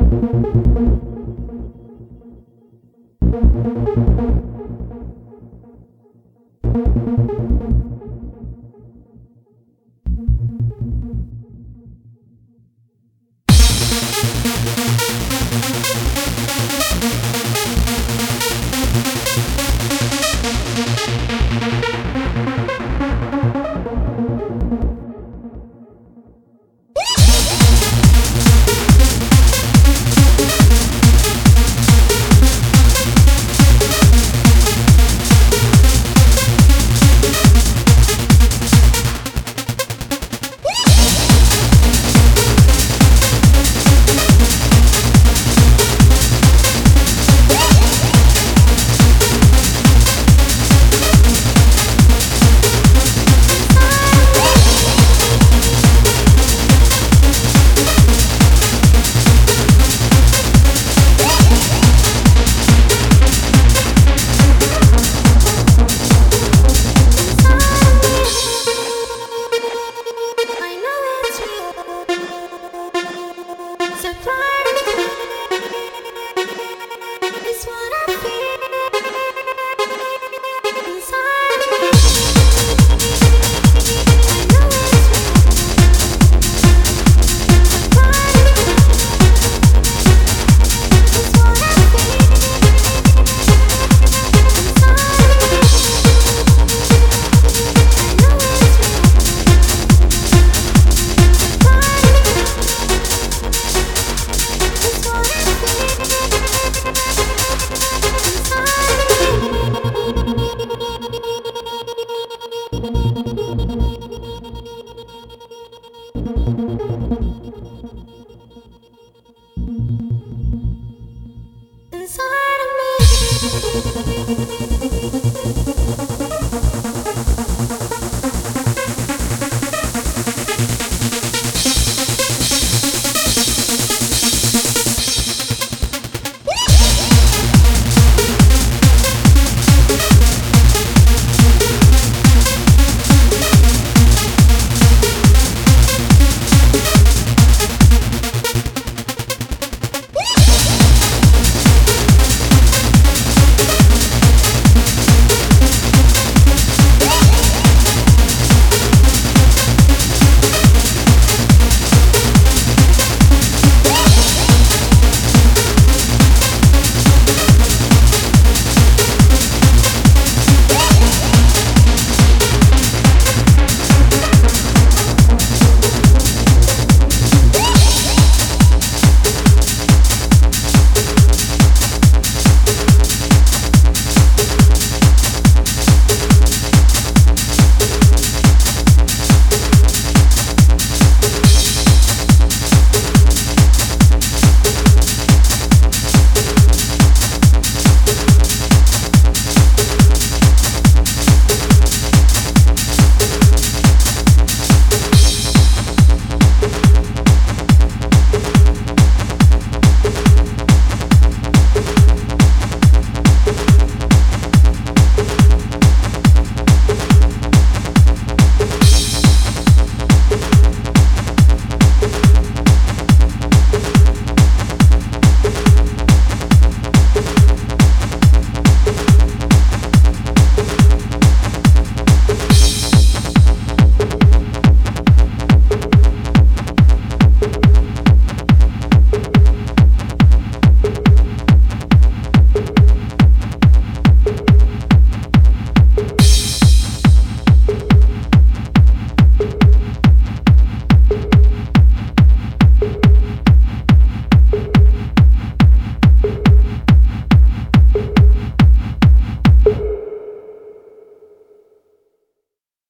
Thank you. ハハハハ!